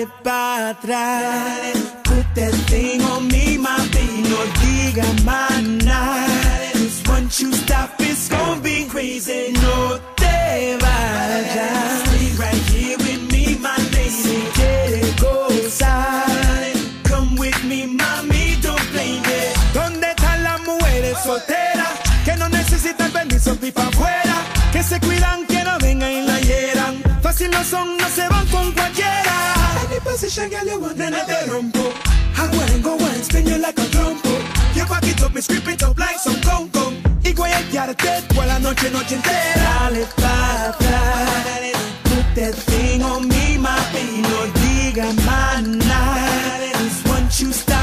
dale para atrás. Put that thing on me, my baby, no diga más nada. Cause once you stop, it's gonna be crazy. No te vayas. Stay right here with me, my. Si quieres gozar, come with me, mami, don't blame it. ¿Dónde están las mujeres solteras que no necesitan permiso ni afuera? Que se cuidan, que no vengan y la hieran. Fácil no son, no se. Position, girl, you want, nena, te rompo. I wanna go and spin you like a trompo. You back it up, me script it up like some conco. Y guayarte por la noche, noche entera. Dale pa' atrás. Put that thing on me, my no diga más nada. 'Cause once you stop,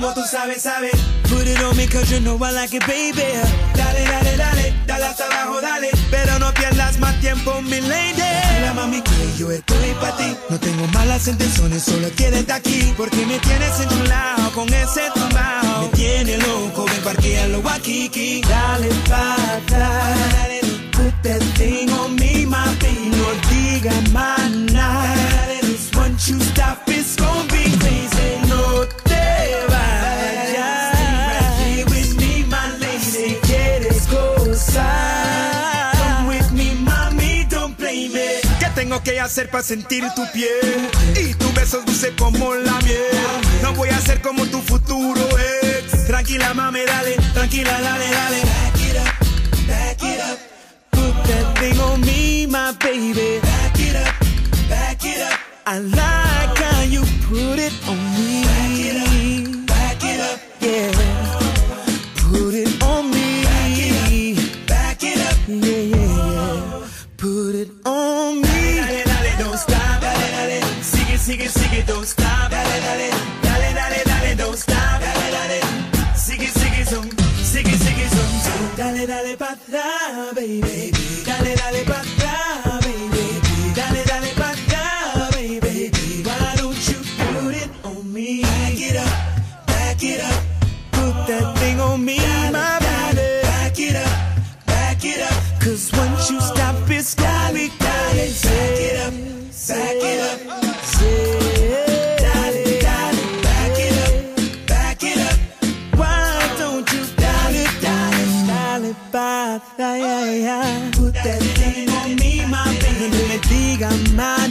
como tú sabes, sabes. Put it on me, cause you know I like it, baby. Dale, dale, dale, dale hasta abajo, dale. Pero no pierdas más tiempo, mi lady. La mami que yo estoy para ti. No tengo malas intenciones, solo de aquí. Porque me tienes enchulado con ese tumbao. Me tiene loco, ven parquealo aquí, Dale pa' que hacer para sentir tu piel? Y tus besos dulces como la miel. No voy a ser como tu futuro ex. Tranquila, mami, dale. Tranquila, dale, dale. Back it up, back it up. Put that thing on me, my baby. Back it up, back it up. I like how you put it on me. Back it up, back it up. Yeah. Put it on me. Back it up, back it up. Yeah, yeah, yeah. Put it on me. Sigue, sigue, don't stop. Dale, dale. Dale, dale, dale, don't stop. Dale, dale. Sigue, sigue, son. Sigue, sigue, son. son. Dale, dale pa' baby. Dale, dale pa' baby. Dale, dale baby. Why don't you put it on me? Back it up, back it up. Put that thing on me, my. Back it up, back it up. Cause once you stop, it's gonna be crazy. Pa, yeah, yeah. Put that thing on me, my baby. No me digas más